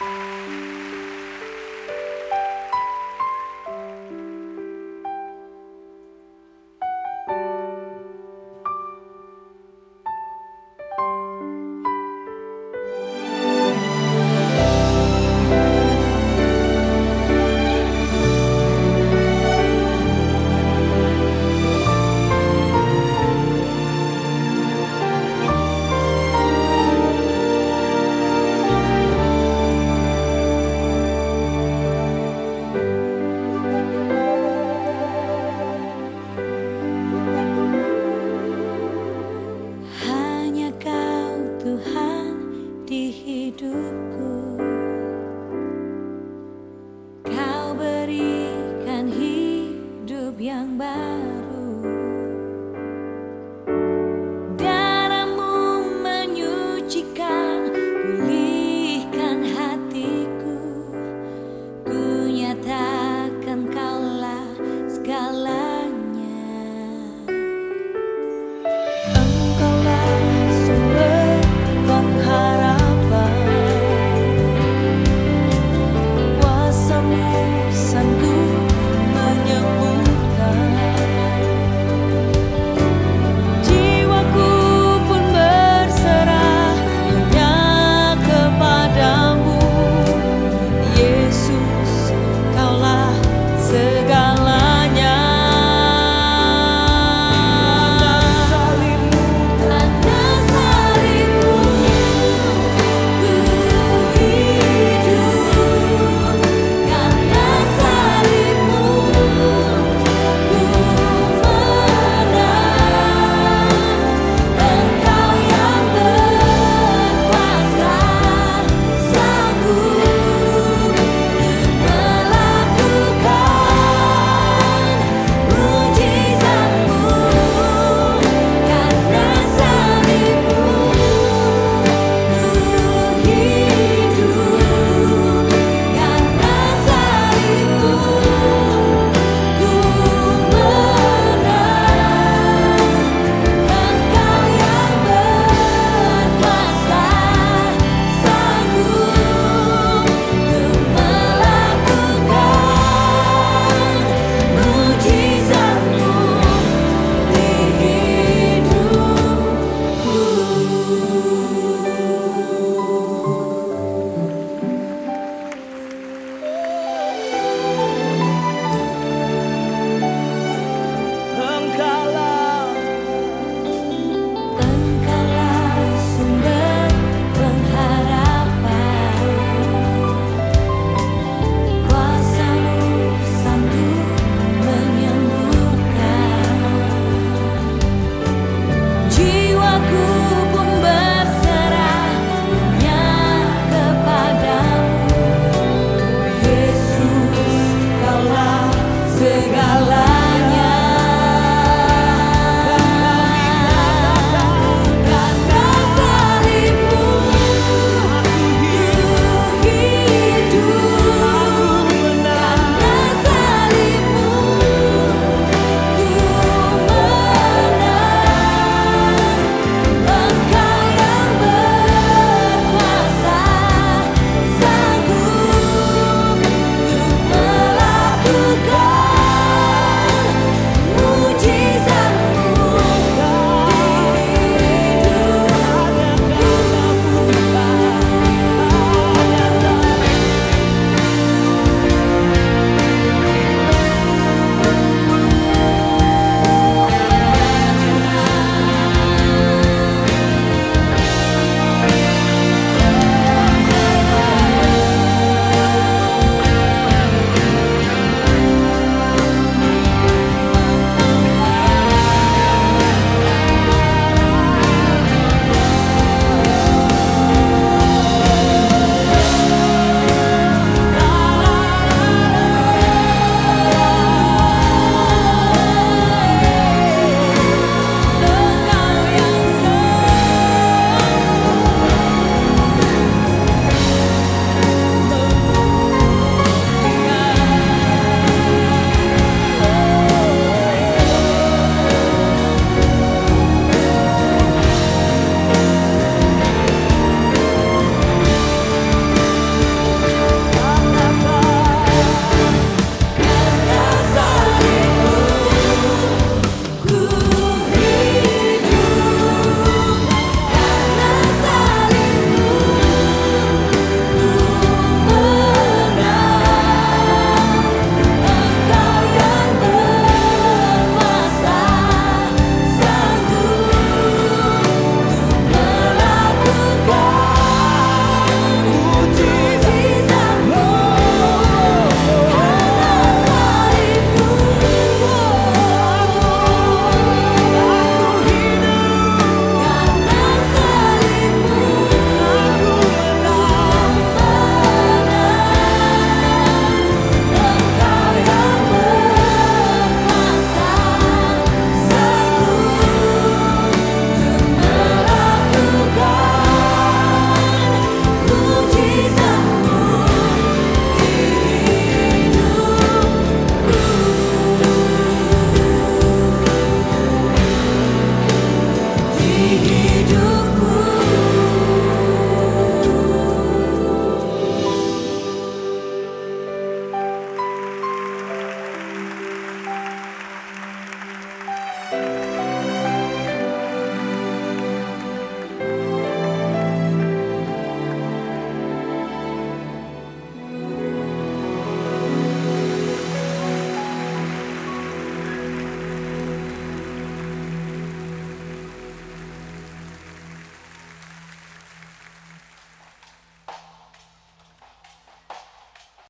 Bye. yang baru.